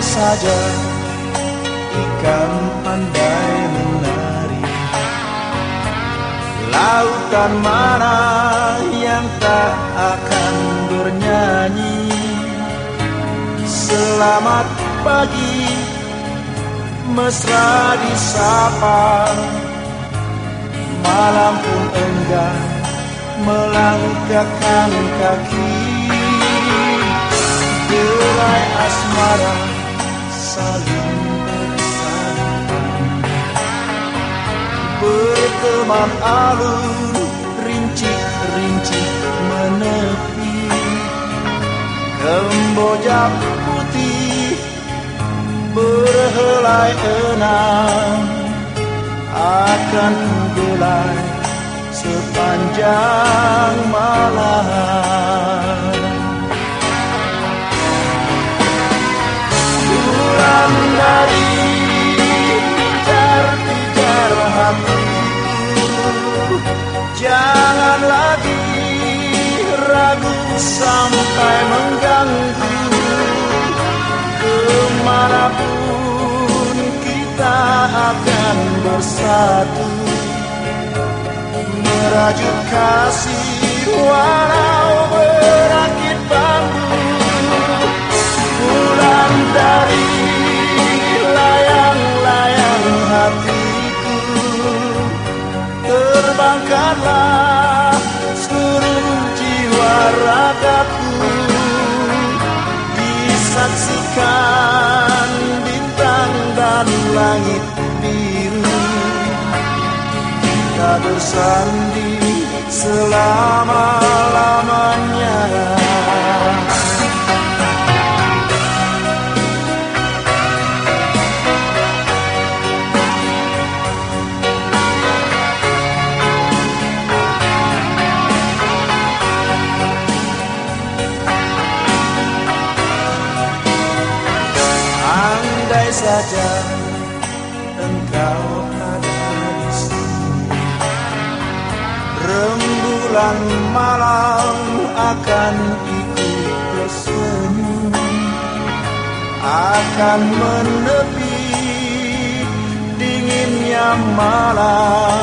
saja ikan pandai menari. Lautan mana yang tak akan bernyanyi? Selamat pagi mesra disapa Malam pun enggan melangkahkan kaki. Gerai asmara saling Berteman alun rincik-rincik menepi. Kemboja putih berhelai enam Akan belai sepanjang malam lagi ragu sampai mengganggu. Ke mana pun kita akan bersatu Merajut kasih walau Disaksikan bintang dan langit biru. Kita bersanding selama-lamanya Saja engkau ada di sini. Rembulan malam akan ikut tersenyum Akan menepi dinginnya malam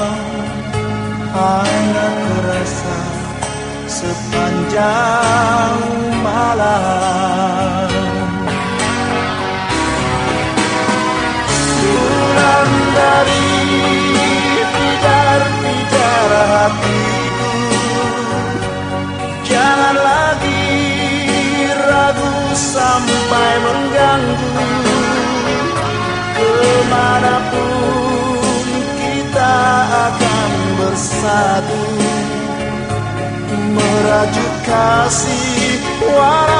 mengganggu. Ke mana pun kita akan bersatu Merajut kasih walau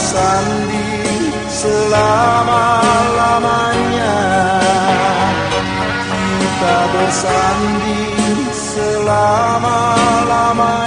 bersanding selama-lamanya. Kita bersanding selama-lamanya